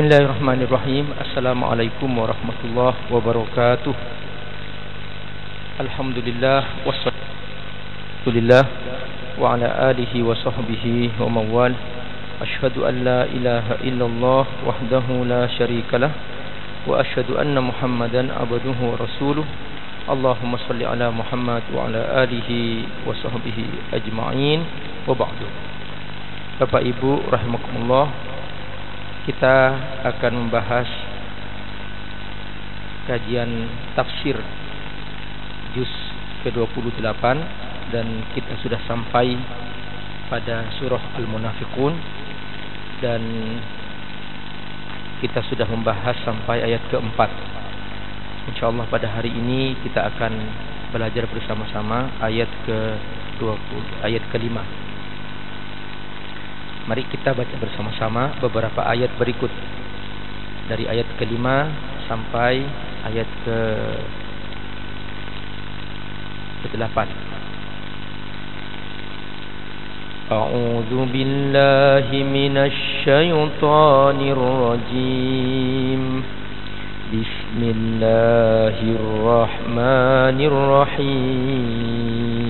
Bismillahirrahmanirrahim Assalamualaikum warahmatullahi wabarakatuh Alhamdulillah Wassalatullillah Wa ala alihi wa sahbihi wa mawal Ashhadu an la ilaha illallah Wahdahu la syarikalah Wa ashhadu anna muhammadan abduhu wa rasuluh Allahumma salli ala muhammad Wa ala alihi wa sahbihi ajma'in Wa ba'du Bapak ibu rahimakumullah kita akan membahas kajian tafsir juz ke-28 dan kita sudah sampai pada surah Al-Munafiqun dan kita sudah membahas sampai ayat keempat. Insyaallah pada hari ini kita akan belajar bersama-sama ayat ke-20 ayat ke-5. Mari kita baca bersama-sama beberapa ayat berikut dari ayat kelima sampai ayat ke delapan. A'udzu billahi minasy syaithanir rajim. Bismillahirrahmanirrahim.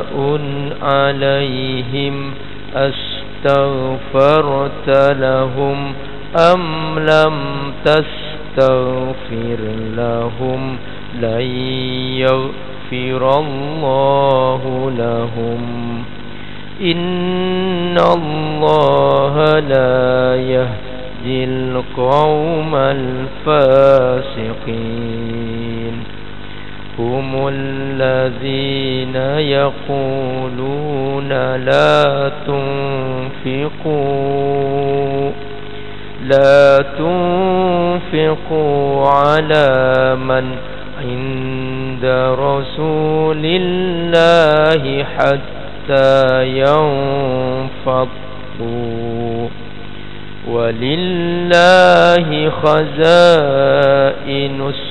عليهم أستغفرت لهم أم لم تستغفر لهم؟ لن يغفر الله لهم. إن الله لا يهدي القوم الفاسقين. هم الذين يقولون لا تنفقوا لا تنفقوا على من عند رسول الله حتى ينفضوا. ولله خزائن السماء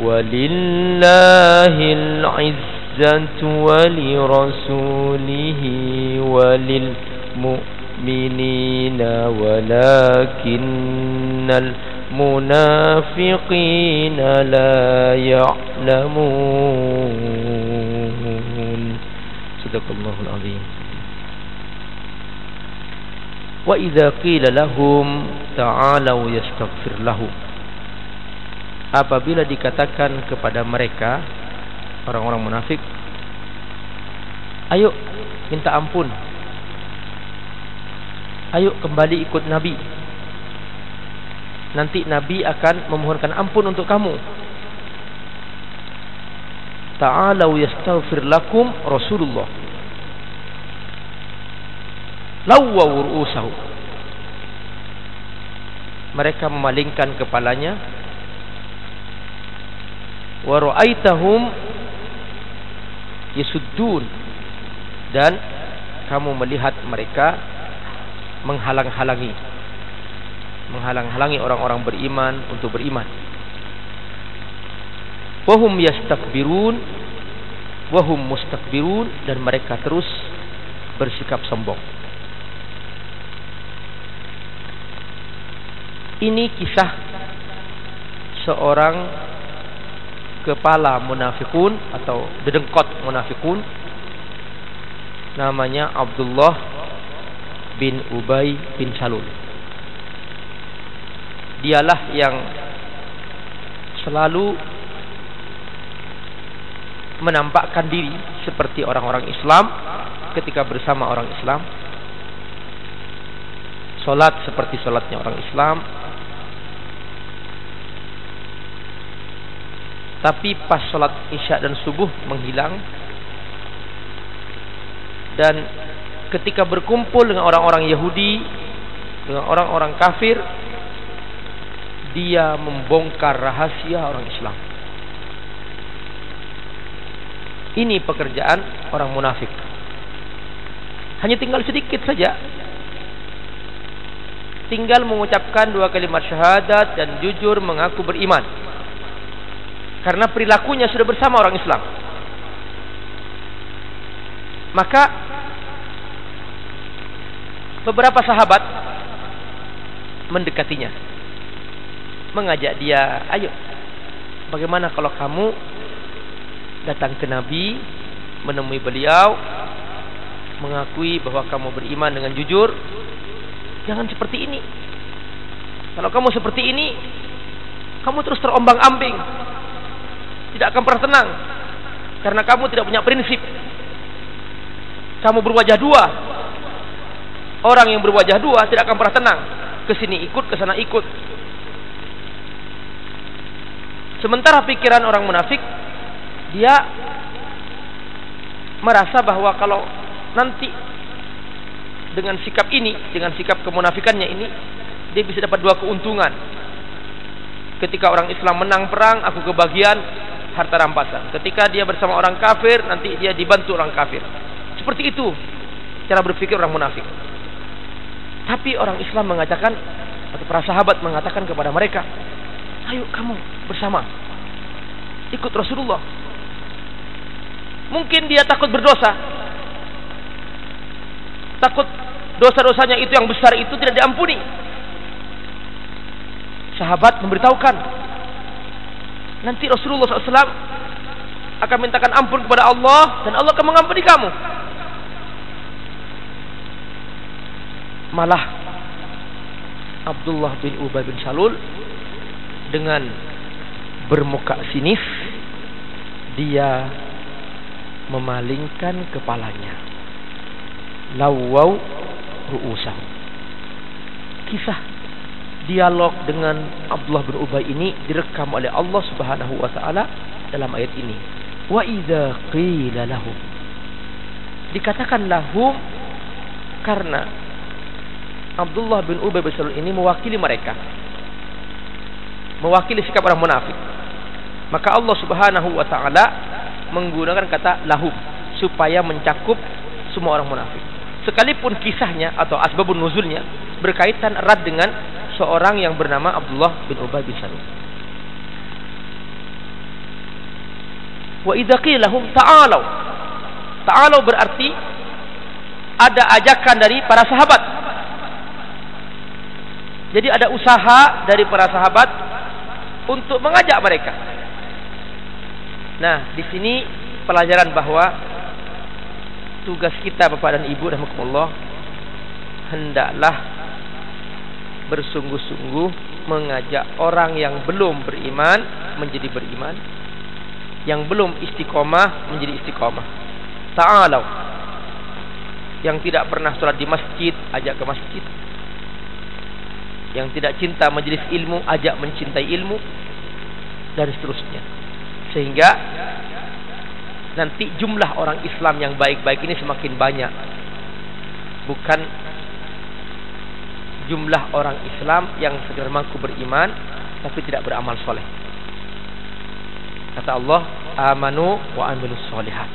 ولله العزة ولرسوله وللمؤمنين ولكن المنافقين لا يعلمون. صدق الله العظيم. وإذا قيل لهم تعالوا يستغفر لهم. Apabila dikatakan kepada mereka orang-orang munafik ayo minta ampun. Ayo kembali ikut nabi. Nanti nabi akan memohonkan ampun untuk kamu. Ta'alau yastaghfir lakum rasulullah. Lawwa urusahu mereka memalingkan kepalanya wa ra'aitahum yasuddun. Dan kamu melihat mereka menghalang-halangi. Menghalang-halangi orang-orang beriman untuk beriman. Wahum yastakbirun wahum mustakbirun dan mereka terus bersikap sombong. Ini kisah seorang kepala munafikun atau dedengkot munafikun namanya Abdullah bin Ubay bin Salul. Dialah yang selalu menampakkan diri seperti orang-orang Islam ketika bersama orang Islam. Salat seperti salatnya orang Islam. Tapi pas salat Isya dan subuh menghilang dan ketika berkumpul dengan orang-orang Yahudi, dengan orang-orang kafir, dia membongkar rahasia orang Islam. Ini pekerjaan orang munafik. Hanya tinggal sedikit saja. Tinggal mengucapkan dua kalimat syahadat dan jujur mengaku beriman. Karena perilakunya sudah bersama orang Islam. Maka beberapa sahabat mendekatinya. Mengajak dia, ayo. Bagaimana kalau kamu datang ke Nabi, menemui beliau, mengakui bahwa kamu beriman dengan jujur. Jangan seperti ini. Kalau kamu seperti ini, kamu terus terombang-ambing. Tidak akan pernah tenang. Karena kamu tidak punya prinsip. Kamu berwajah dua. Orang yang berwajah dua tidak akan pernah tenang. Ke sini ikut, ke sana ikut. Sementara pikiran orang munafik dia merasa bahwa kalau nanti dengan sikap ini, dengan sikap kemunafikannya ini, dia bisa dapat dua keuntungan. Ketika orang Islam menang perang, aku kebagian harta rampasan. Ketika dia bersama orang kafir, nanti dia dibantu orang kafir. Seperti itu cara berpikir orang munafik. Tapi orang Islam mengatakan atau para sahabat mengatakan kepada mereka, "Ayo kamu bersama ikut Rasulullah Mungkin dia takut berdosa. Takut dosa-dosanya itu yang besar itu tidak diampuni. Sahabat memberitahukan. Nanti Rasulullah SAW akan mintakan ampun kepada Allah dan Allah akan mengampuni kamu. Malah Abdullah bin Ubay bin Salul dengan bermuka sinis dia memalingkan kepalanya. Lawau ru'usah. Kisah dialog dengan Abdullah bin Ubay ini direkam oleh Allah Subhanahu wa taala dalam ayat ini. Wa idza qila lahum dikatakan lahum karena Abdullah bin Ubay bin Salul ini mewakili mereka. Mewakili sikap orang munafik. Maka Allah Subhanahu wa taala menggunakan kata lahum supaya mencakup semua orang munafik. Sekalipun kisahnya atau asbabun nuzulnya berkaitan erat dengan seorang yang bernama Abdullah bin Ubay bin Salul. Wa idza ta'alu. Ta'alu berarti ada ajakan dari para sahabat. Jadi ada usaha dari para sahabat untuk mengajak mereka Nah, di sini pelajaran bahwa tugas kita Bapak dan Ibu rahimakumullah hendaklah bersungguh-sungguh mengajak orang yang belum beriman menjadi beriman, yang belum istiqomah menjadi istiqomah. Ta'alau. Yang tidak pernah sholat di masjid, ajak ke masjid. Yang tidak cinta majelis ilmu, ajak mencintai ilmu dan seterusnya. Sehingga nanti jumlah orang Islam yang baik-baik ini semakin banyak. Bukan jumlah orang Islam yang sekedar mampu beriman tapi tidak beramal soleh. Kata Allah, amanu wa amilus solehat.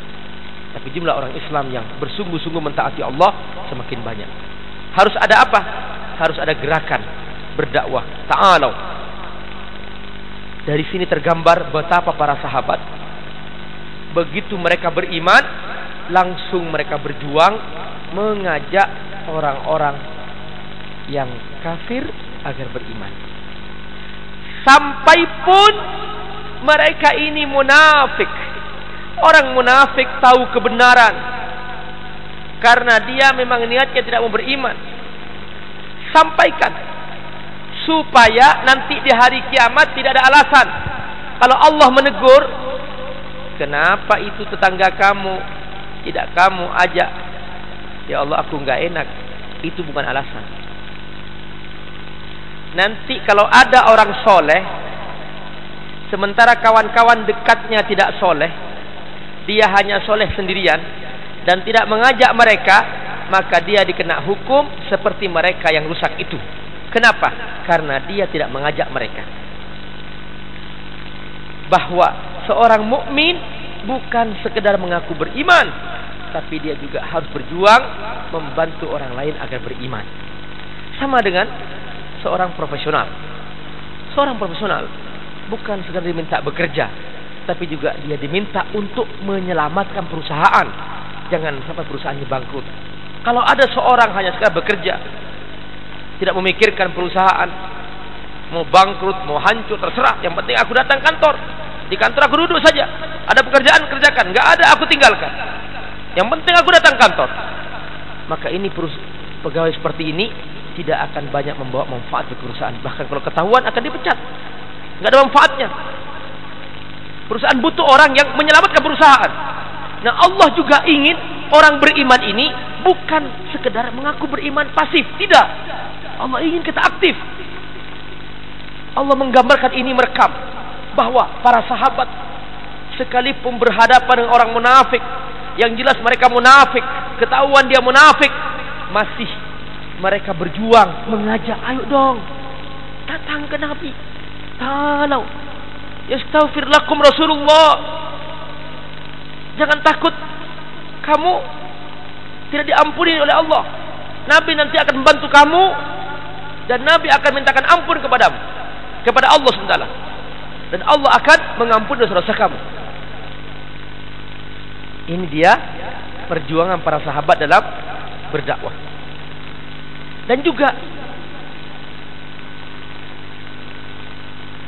Tapi jumlah orang Islam yang bersungguh-sungguh mentaati Allah semakin banyak. Harus ada apa? Harus ada gerakan berdakwah. Ta'alau dari sini tergambar betapa para sahabat begitu mereka beriman langsung mereka berjuang mengajak orang-orang yang kafir agar beriman. Sampai pun mereka ini munafik. Orang munafik tahu kebenaran. Karena dia memang niatnya tidak mau beriman. Sampaikan supaya nanti di hari kiamat tidak ada alasan kalau Allah menegur, kenapa itu tetangga kamu tidak kamu ajak? Ya Allah, aku nggak enak. Itu bukan alasan. Nanti kalau ada orang soleh, sementara kawan-kawan dekatnya tidak soleh, dia hanya soleh sendirian dan tidak mengajak mereka, maka dia dikena hukum seperti mereka yang rusak itu. Kenapa? Karena dia tidak mengajak mereka. Bahwa seorang mukmin bukan sekedar mengaku beriman, tapi dia juga harus berjuang membantu orang lain agar beriman. Sama dengan seorang profesional. Seorang profesional bukan sekedar diminta bekerja, tapi juga dia diminta untuk menyelamatkan perusahaan. Jangan sampai perusahaannya bangkrut. Kalau ada seorang hanya sekadar bekerja, tidak memikirkan perusahaan mau bangkrut, mau hancur, terserah. Yang penting aku datang kantor. Di kantor aku duduk saja. Ada pekerjaan kerjakan, nggak ada aku tinggalkan. Yang penting aku datang kantor. Maka ini pegawai seperti ini tidak akan banyak membawa manfaat bagi perusahaan. Bahkan kalau ketahuan akan dipecat. Nggak ada manfaatnya. Perusahaan butuh orang yang menyelamatkan perusahaan. Nah Allah juga ingin orang beriman ini bukan sekedar mengaku beriman pasif. Tidak. Allah ingin kita aktif. Allah menggambarkan ini merekam bahwa para sahabat sekalipun berhadapan dengan orang munafik yang jelas mereka munafik, ketahuan dia munafik, masih mereka berjuang mengajak, ayo dong, datang ke Nabi. Talau. Yastaghfir lakum Rasulullah. Jangan takut. Kamu tidak diampuni oleh Allah. Nabi nanti akan membantu kamu dan Nabi akan mintakan ampun kepadamu kepada Allah SWT dan Allah akan mengampuni dosa-dosa kamu ini dia perjuangan para sahabat dalam berdakwah dan juga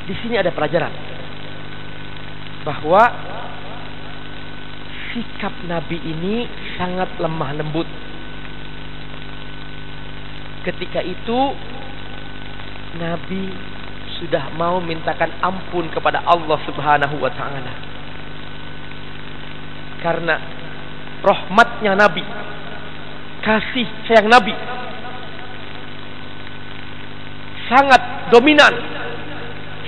di sini ada pelajaran bahwa sikap Nabi ini sangat lemah lembut ketika itu Nabi sudah mau mintakan ampun kepada Allah Subhanahu wa taala. Karena rahmatnya Nabi, kasih sayang Nabi sangat dominan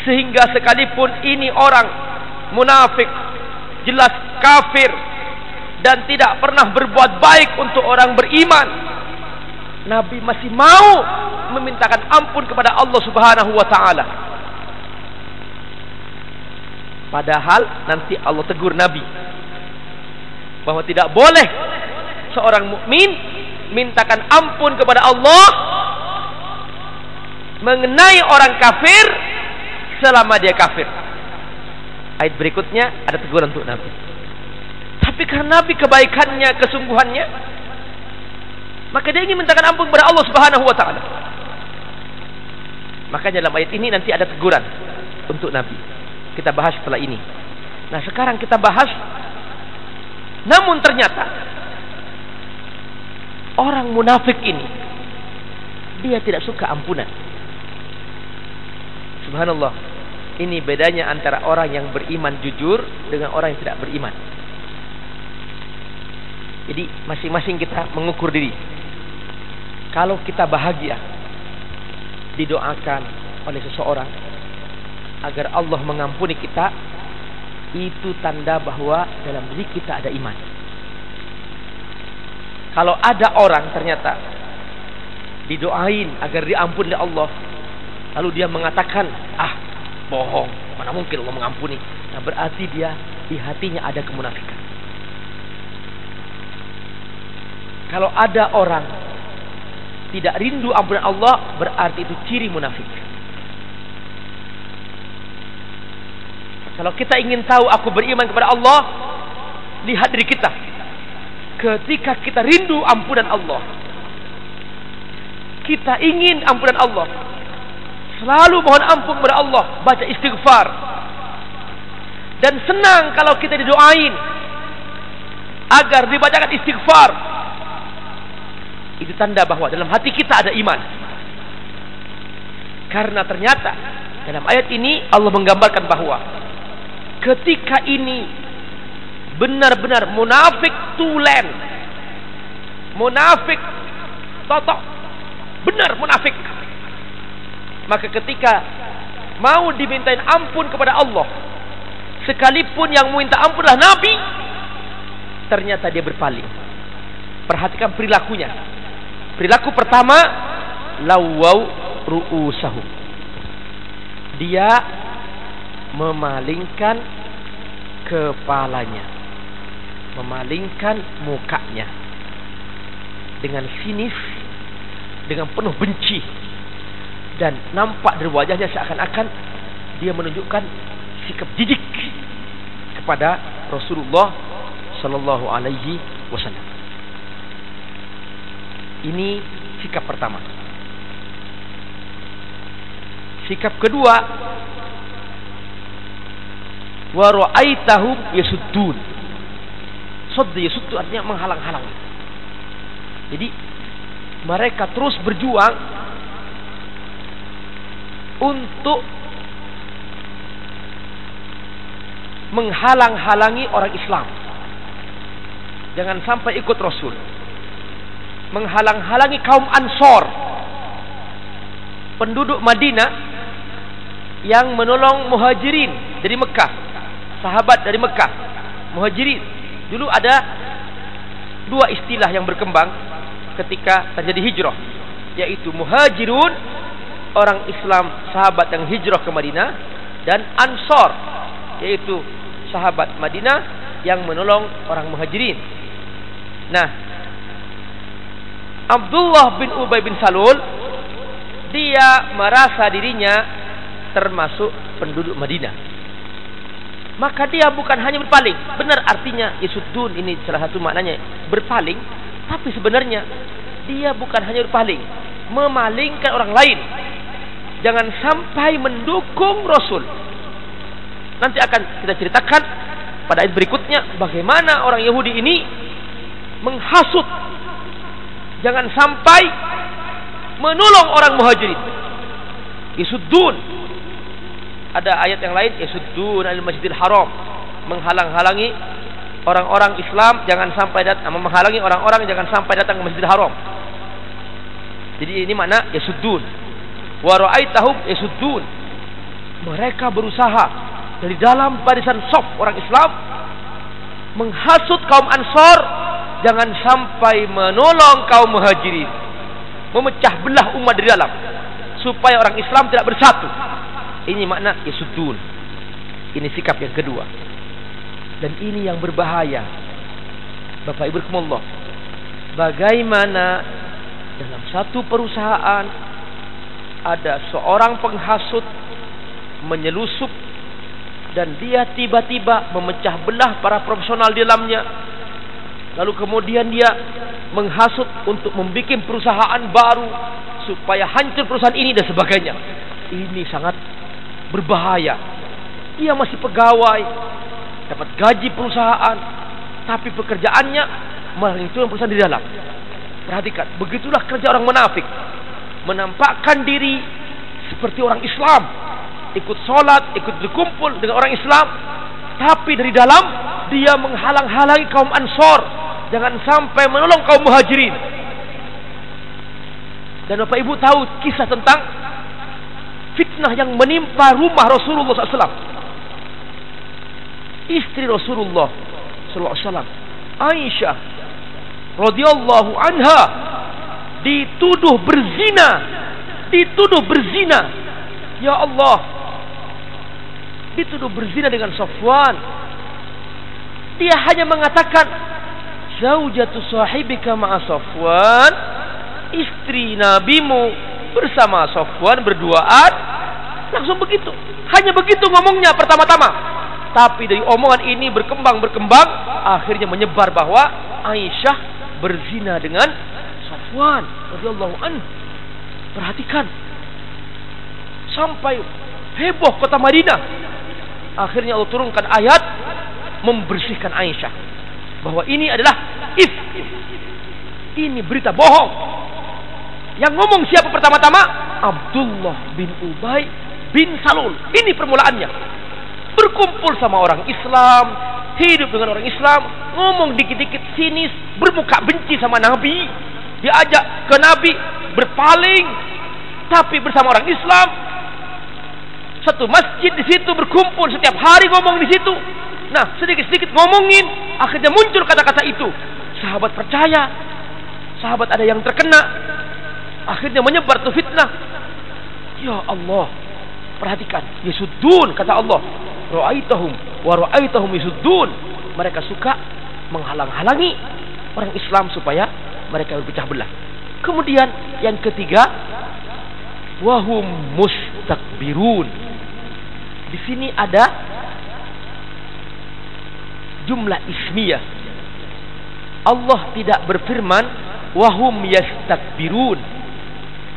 sehingga sekalipun ini orang munafik, jelas kafir dan tidak pernah berbuat baik untuk orang beriman, Nabi masih mau memintakan ampun kepada Allah Subhanahu wa taala. Padahal nanti Allah tegur Nabi bahwa tidak boleh seorang mukmin mintakan ampun kepada Allah mengenai orang kafir selama dia kafir. Ayat berikutnya ada teguran untuk Nabi. Tapi karena Nabi kebaikannya, kesungguhannya, maka dia ingin mintakan ampun kepada Allah Subhanahu wa taala. Makanya dalam ayat ini nanti ada teguran untuk Nabi. Kita bahas setelah ini. Nah, sekarang kita bahas namun ternyata orang munafik ini dia tidak suka ampunan. Subhanallah. Ini bedanya antara orang yang beriman jujur dengan orang yang tidak beriman. Jadi masing-masing kita mengukur diri kalau kita bahagia didoakan oleh seseorang agar Allah mengampuni kita itu tanda bahwa dalam diri kita ada iman. Kalau ada orang ternyata didoain agar diampuni oleh Allah, lalu dia mengatakan, "Ah, bohong, mana mungkin Allah mengampuni." Nah, berarti dia di hatinya ada kemunafikan. Kalau ada orang tidak rindu ampunan Allah berarti itu ciri munafik. Kalau kita ingin tahu aku beriman kepada Allah, lihat diri kita. Ketika kita rindu ampunan Allah, kita ingin ampunan Allah. Selalu mohon ampun kepada Allah, baca istighfar. Dan senang kalau kita didoain agar dibacakan istighfar itu tanda bahwa dalam hati kita ada iman. Karena ternyata dalam ayat ini Allah menggambarkan bahwa ketika ini benar-benar munafik tulen munafik totok benar munafik maka ketika mau dimintain ampun kepada Allah sekalipun yang minta ampunlah Nabi ternyata dia berpaling. Perhatikan perilakunya. Perilaku pertama lawau ru'usahu. Dia memalingkan kepalanya memalingkan mukanya dengan sinis dengan penuh benci dan nampak dari wajahnya seakan-akan dia menunjukkan sikap jijik kepada Rasulullah sallallahu alaihi wasallam. Ini sikap pertama. Sikap kedua wa ra'aitahum yasuddun. Sadd yasuddu artinya menghalang-halangi. Jadi mereka terus berjuang untuk menghalang-halangi orang Islam. Jangan sampai ikut Rasul. Menghalang-halangi kaum Ansor. Penduduk Madinah yang menolong muhajirin dari Mekah. Sahabat dari Mekah. Muhajirin. Dulu ada dua istilah yang berkembang ketika terjadi hijrah. Yaitu muhajirun, orang Islam sahabat yang hijrah ke Madinah. Dan Ansor, yaitu sahabat Madinah yang menolong orang muhajirin. Nah, Abdullah bin Ubay bin Salul dia merasa dirinya termasuk penduduk Madinah. Maka dia bukan hanya berpaling, benar artinya yasuddun ini salah satu maknanya berpaling, tapi sebenarnya dia bukan hanya berpaling, memalingkan orang lain. Jangan sampai mendukung Rasul. Nanti akan kita ceritakan pada ayat berikutnya bagaimana orang Yahudi ini menghasut. Jangan sampai menolong orang muhajirin. Isuddun ada ayat yang lain isuddun al masjidil haram. Menghalang-halangi orang-orang Islam jangan sampai datang menghalangi orang-orang jangan sampai datang ke masjidil haram. Jadi ini mana yasuddun wa ra'aitahum yasuddun. Mereka berusaha dari dalam barisan sof orang Islam menghasut kaum Ansor jangan sampai menolong kaum muhajirin. Memecah belah umat di dalam supaya orang Islam tidak bersatu. Ini makna yasudun ini sikap yang kedua. Dan ini yang berbahaya. Bapak Ibu Allah bagaimana dalam satu perusahaan ada seorang penghasut menyelusup dan dia tiba-tiba memecah belah para profesional di dalamnya Lalu kemudian dia menghasut untuk membuat perusahaan baru supaya hancur perusahaan ini dan sebagainya. Ini sangat berbahaya. Dia masih pegawai, dapat gaji perusahaan, tapi pekerjaannya menghancurkan perusahaan di dalam. Perhatikan, begitulah kerja orang munafik. Menampakkan diri seperti orang Islam, ikut sholat, ikut berkumpul dengan orang Islam, tapi dari dalam dia menghalang-halangi kaum Ansor Jangan sampai menolong kaum muhajirin. Dan Bapak Ibu tahu kisah tentang fitnah yang menimpa rumah Rasulullah SAW. Istri Rasulullah SAW, Aisyah radhiyallahu anha dituduh berzina, dituduh berzina. Ya Allah, dituduh berzina dengan Safwan. Dia hanya mengatakan zaujatu sahibika ma'a Safwan. Istri nabimu bersama Safwan berduaan. Langsung begitu. Hanya begitu ngomongnya pertama-tama. Tapi dari omongan ini berkembang berkembang akhirnya menyebar bahwa Aisyah berzina dengan Safwan radhiyallahu an perhatikan sampai heboh kota Madinah akhirnya Allah turunkan ayat membersihkan Aisyah bahwa ini adalah if. Ini berita bohong. Yang ngomong siapa pertama-tama? Abdullah bin Ubay bin Salul. Ini permulaannya. berkumpul sama orang Islam, hidup dengan orang Islam, ngomong dikit-dikit sinis, bermuka benci sama Nabi, diajak ke Nabi berpaling, tapi bersama orang Islam, satu masjid di situ berkumpul setiap hari ngomong di situ. Nah, sedikit-sedikit ngomongin, akhirnya muncul kata-kata itu. Sahabat percaya, sahabat ada yang terkena, akhirnya menyebar tuh fitnah. Ya Allah, perhatikan, yasuddun kata Allah. Ra'aitahum wa ra'aitahum. Mereka suka menghalang-halangi orang Islam supaya mereka berpecah belah. Kemudian yang ketiga, wahum mustakbirun. Di sini ada jumlah ismiyah. Allah tidak berfirman wahum yastakbirun.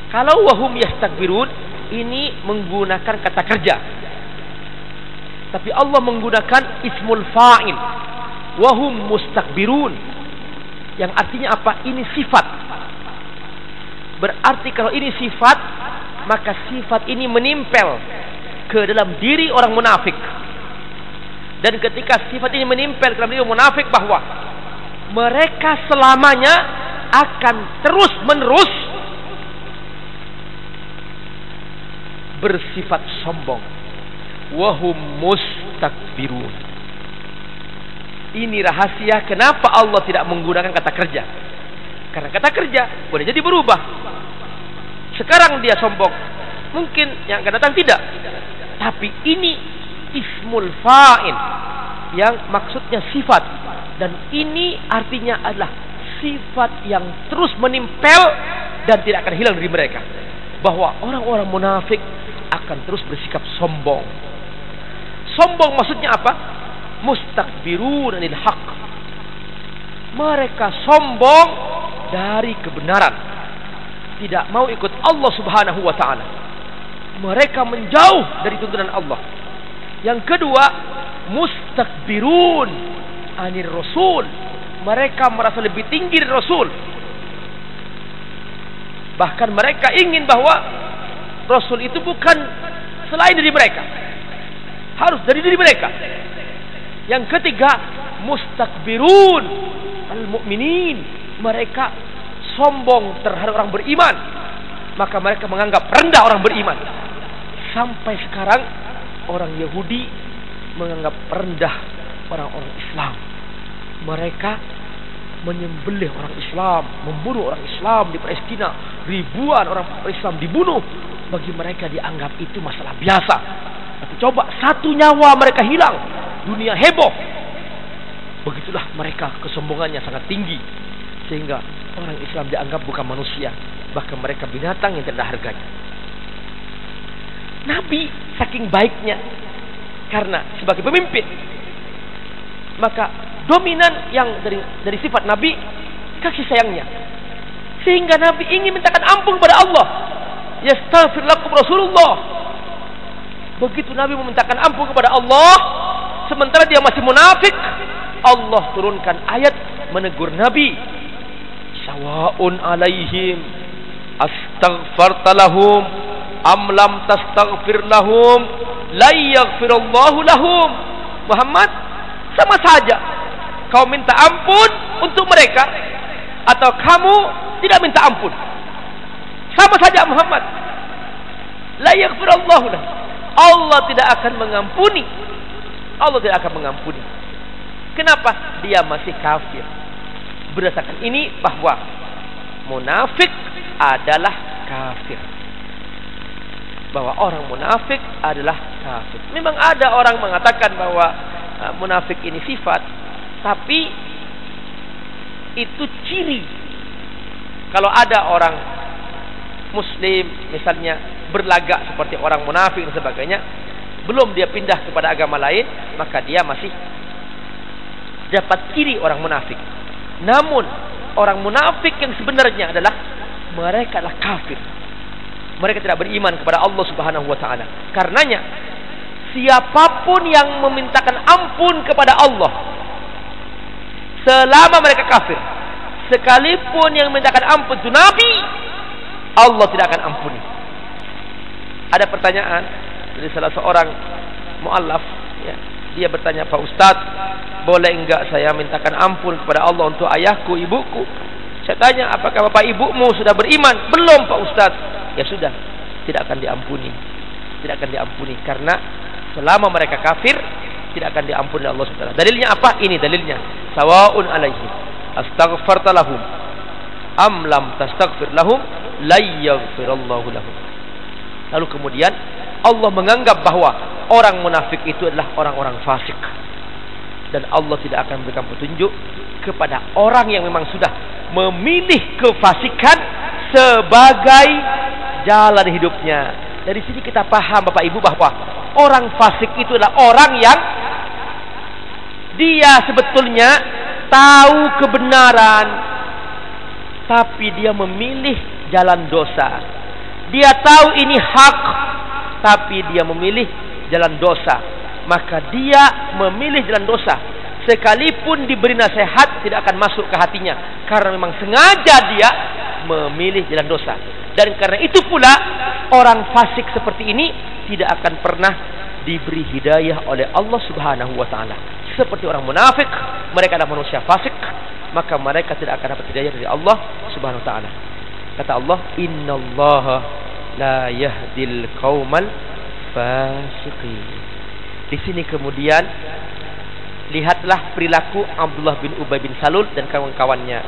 Kalau wahum yastakbirun ini menggunakan kata kerja. Tapi Allah menggunakan ismul fa'il. Wahum mustakbirun. Yang artinya apa? Ini sifat. Berarti kalau ini sifat, maka sifat ini menempel ke dalam diri orang munafik. Dan ketika sifat ini menempel ke dalam diri orang munafik bahwa mereka selamanya akan terus menerus bersifat sombong. Wahum mustakbirun. Ini rahasia kenapa Allah tidak menggunakan kata kerja. Karena kata kerja boleh jadi berubah. Sekarang dia sombong. Mungkin yang akan datang tidak. Tapi ini ismul fa'il. Yang maksudnya sifat. Dan ini artinya adalah sifat yang terus menempel dan tidak akan hilang dari mereka. Bahwa orang-orang munafik akan terus bersikap sombong. Sombong maksudnya apa? Mustakbirun anil haq. Mereka sombong dari kebenaran. Tidak mau ikut Allah Subhanahu wa taala. Mereka menjauh dari tuntunan Allah. Yang kedua, mustakbirun anir rasul. Mereka merasa lebih tinggi dari Rasul. Bahkan mereka ingin bahwa Rasul itu bukan selain dari mereka. Harus dari diri mereka. Yang ketiga, mustakbirun al-mu'minin. Mereka sombong terhadap orang beriman. Maka mereka menganggap rendah orang beriman. Sampai sekarang orang Yahudi menganggap rendah orang-orang Islam. Mereka menyembelih orang Islam, membunuh orang Islam di Palestina. Ribuan orang Islam dibunuh. Bagi mereka dianggap itu masalah biasa. Tapi coba satu nyawa mereka hilang, dunia heboh. Begitulah mereka kesombongannya sangat tinggi. Sehingga orang Islam dianggap bukan manusia. Bahkan mereka binatang yang tidak harganya. Nabi saking baiknya. Karena sebagai pemimpin. Maka dominan yang dari dari sifat Nabi kasih sayangnya. Sehingga Nabi ingin mintakan ampun kepada Allah. Yastaghfir lakum Rasulullah. Begitu Nabi memintakan ampun kepada Allah, sementara dia masih munafik, Allah turunkan ayat menegur Nabi. Sawaun alaihim astaghfarta lahum am lam tastaghfir lahum la yaghfirullahu lahum. Muhammad sama saja kau minta ampun untuk mereka atau kamu tidak minta ampun. Sama saja Muhammad. La yaghfirullahu lahum. Allah tidak akan mengampuni. Allah tidak akan mengampuni. Kenapa? Dia masih kafir. Berdasarkan ini bahwa munafik adalah kafir. Bahwa orang munafik adalah kafir. Memang ada orang mengatakan bahwa uh, munafik ini sifat, tapi itu ciri. Kalau ada orang muslim misalnya berlagak seperti orang munafik dan sebagainya, belum dia pindah kepada agama lain, maka dia masih dapat ciri orang munafik. Namun orang munafik yang sebenarnya adalah mereka adalah kafir. Mereka tidak beriman kepada Allah Subhanahu wa taala. Karenanya siapa pun yang memintakan ampun kepada Allah selama mereka kafir, sekalipun yang memintakan ampun itu nabi, Allah tidak akan ampuni. Ada pertanyaan dari salah seorang muallaf Ya. Dia bertanya, Pak Ustadz, boleh enggak saya mintakan ampun kepada Allah untuk ayahku, ibuku? Saya tanya, apakah bapak ibumu sudah beriman? Belum Pak Ustadz. Ya sudah, tidak akan diampuni. Tidak akan diampuni. Karena selama mereka kafir, tidak akan diampuni Allah SWT. Dalilnya apa? Ini dalilnya. Sawa'un alaihi. Astaghfarta lahum. Am lam tastaghfir lahum. Lahum. Lalu kemudian Allah menganggap bahwa orang munafik itu adalah orang-orang fasik. Dan Allah tidak akan memberikan petunjuk kepada orang yang memang sudah memilih kefasikan sebagai jalan hidupnya. Dari sini kita paham Bapak Ibu bahwa orang fasik itu adalah orang yang dia sebetulnya tahu kebenaran tapi dia memilih jalan dosa. Dia tahu ini hak tapi dia memilih jalan dosa. Maka dia memilih jalan dosa. Sekalipun diberi nasihat tidak akan masuk ke hatinya. Karena memang sengaja dia memilih jalan dosa. Dan karena itu pula orang fasik seperti ini tidak akan pernah diberi hidayah oleh Allah Subhanahu wa taala. Seperti orang munafik mereka adalah manusia fasik maka mereka tidak akan dapat hidayah dari Allah Subhanahu wa taala. Kata Allah innallaha la yahdil qaumal fasiqin di sini kemudian lihatlah perilaku Abdullah bin Ubay bin Salul dan kawan-kawannya.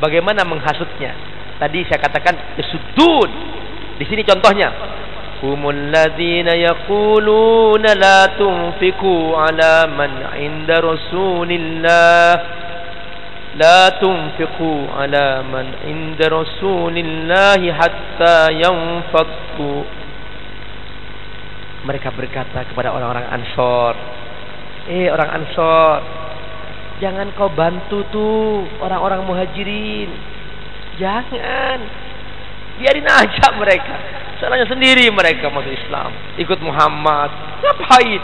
Bagaimana menghasutnya? Tadi saya katakan yasuddun. Di sini contohnya. Humul ladzina yaquluna la tunfiku ala man 'inda Rasulillah. لا تنفقوا على من عند رسول الله حتى ينفضوا mereka berkata kepada orang-orang Ansor Eh orang Ansor, jangan kau bantu tuh orang-orang muhajirin. Jangan. Biarin aja mereka. Salahnya sendiri mereka masuk Islam. Ikut Muhammad. Ngapain?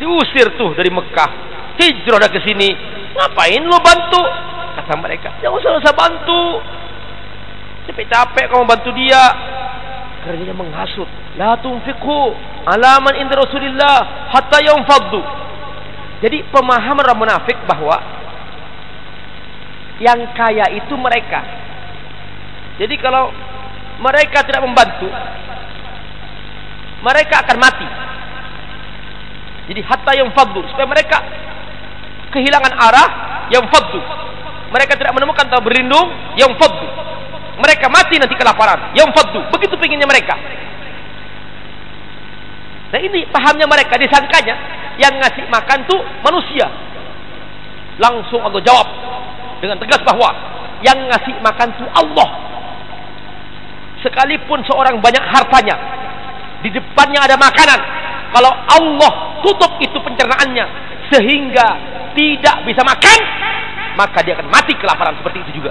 Diusir tuh dari Mekah. Hijrah dah ke sini. Ngapain lo bantu? Kata mereka. Jangan usah usah bantu. Capek-capek kamu bantu dia. Kerjanya menghasut. La tunfiqhu alaman inda Rasulillah hatta yanfaddu. Jadi pemahaman orang munafik bahwa yang kaya itu mereka. Jadi kalau mereka tidak membantu, mereka akan mati. Jadi hatta yang fadlu supaya mereka kehilangan arah yang fadlu. Mereka tidak menemukan atau berlindung yang fadlu. Mereka mati nanti kelaparan yang fadlu. Begitu pinginnya mereka. Nah ini pahamnya mereka disangkanya yang ngasih makan tuh manusia. Langsung Allah jawab dengan tegas bahwa yang ngasih makan tuh Allah. Sekalipun seorang banyak hartanya, di depannya ada makanan, kalau Allah tutup itu pencernaannya sehingga tidak bisa makan, maka dia akan mati kelaparan seperti itu juga.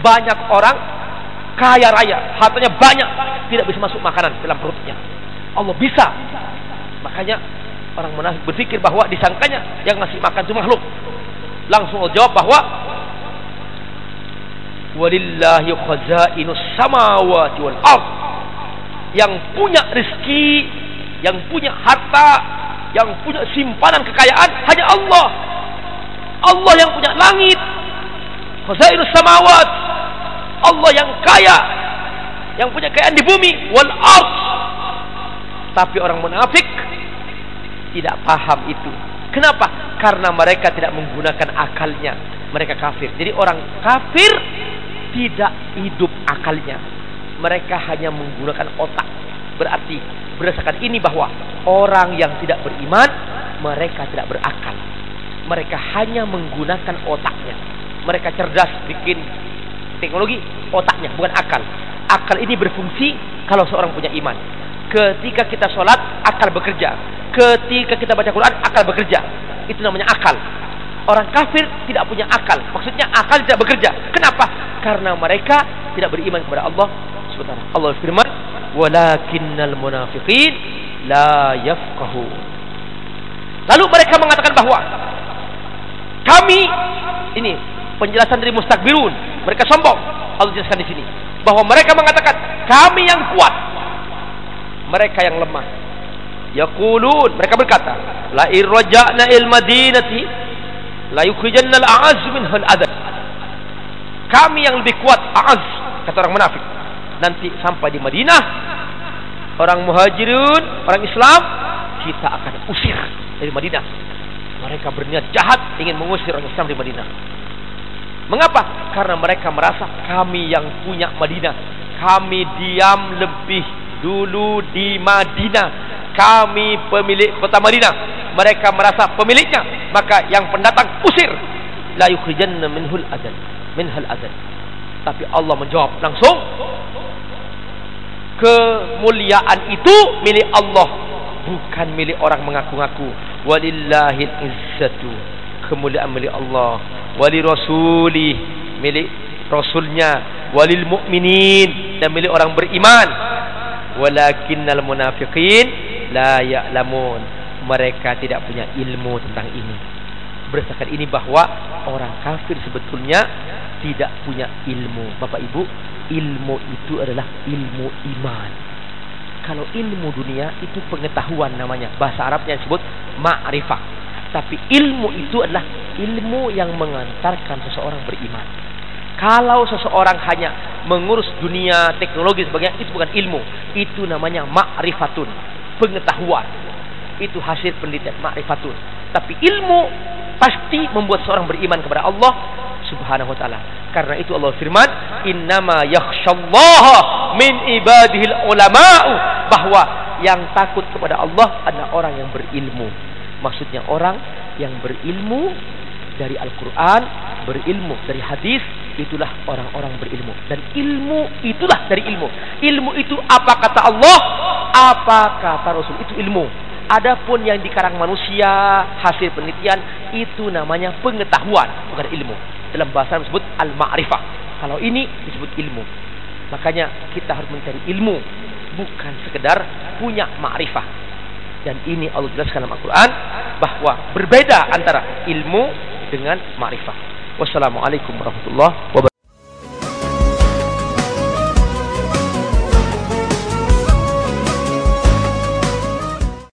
Banyak orang kaya raya, hartanya banyak, tidak bisa masuk makanan dalam perutnya. Allah bisa Makanya orang munafik berpikir bahwa disangkanya yang ngasih makan itu makhluk. Langsung Allah jawab bahwa walillahi khazainus samawati wal ard. Yang punya rezeki, yang punya harta, yang punya simpanan kekayaan hanya Allah. Allah yang punya langit. Khazainus samawat. Allah yang kaya, yang punya kekayaan di bumi wal ard. Tapi orang munafik tidak paham itu. Kenapa? Karena mereka tidak menggunakan akalnya. Mereka kafir. Jadi orang kafir tidak hidup akalnya. Mereka hanya menggunakan otak. Berarti berdasarkan ini bahwa orang yang tidak beriman mereka tidak berakal. Mereka hanya menggunakan otaknya. Mereka cerdas bikin teknologi otaknya bukan akal. Akal ini berfungsi kalau seorang punya iman. Ketika kita sholat akal bekerja ketika kita baca Quran akal bekerja. Itu namanya akal. Orang kafir tidak punya akal. Maksudnya akal tidak bekerja. Kenapa? Karena mereka tidak beriman kepada Allah Subhanahu Allah firman, "Walakinnal munafiqin la yafqahu." Lalu mereka mengatakan bahwa kami ini penjelasan dari mustakbirun. Mereka sombong. Allah jelaskan di sini bahwa mereka mengatakan kami yang kuat, mereka yang lemah. yaqulun mereka berkata la irja'na il madinati la yukhrijanna al a'az minha al adad kami yang lebih kuat a'az kata orang munafik nanti sampai di Madinah orang muhajirun orang Islam kita akan usir dari Madinah mereka berniat jahat ingin mengusir orang Islam dari Madinah. Mengapa? Karena mereka merasa kami yang punya Madinah. Kami diam lebih dulu di Madinah. Kami pemilik kota Madinah. Mereka merasa pemiliknya. Maka yang pendatang usir. La yukhrijanna minhul adal minhal adal tapi Allah menjawab langsung. Kemuliaan itu milik Allah bukan milik orang mengaku-ngaku walillahil izzatu. Kemuliaan milik Allah. Wali rasuli milik rasulnya. Walil mu'minin. Dan milik orang beriman. Walakinnal munafiqin la ya'lamun. Mereka tidak punya ilmu tentang ini. Berdasarkan ini bahwa orang kafir sebetulnya tidak punya ilmu. Bapak Ibu ilmu itu adalah ilmu iman kalau ilmu dunia itu pengetahuan namanya. Bahasa Arabnya disebut ma'rifah. Tapi ilmu itu adalah ilmu yang mengantarkan seseorang beriman. Kalau seseorang hanya mengurus dunia teknologi sebagainya itu bukan ilmu. Itu namanya ma'rifatun. Pengetahuan. Itu hasil penelitian ma'rifatun. Tapi ilmu pasti membuat seorang beriman kepada Allah Subhanahu wa taala. Karena itu Allah firman innama yakhsyallaha min ibadihil ulama'u bahwa yang takut kepada Allah adalah orang yang berilmu. Maksudnya orang yang berilmu dari Al-Quran berilmu dari hadis itulah orang-orang berilmu. Dan ilmu itulah dari ilmu. Ilmu itu apa kata Allah? Apa kata Rasul? Itu ilmu. Adapun yang dikarang manusia hasil penelitian itu namanya pengetahuan bukan ilmu. Dalam bahasa disebut al-ma'rifah. Kalau ini disebut ilmu makanya kita harus mencari ilmu bukan sekedar punya ma'rifah. Dan ini Allah jelaskan dalam Al-Quran bahwa berbeda antara ilmu dengan ma'rifah. Wassalamualaikum warahmatullahi wabarakatuh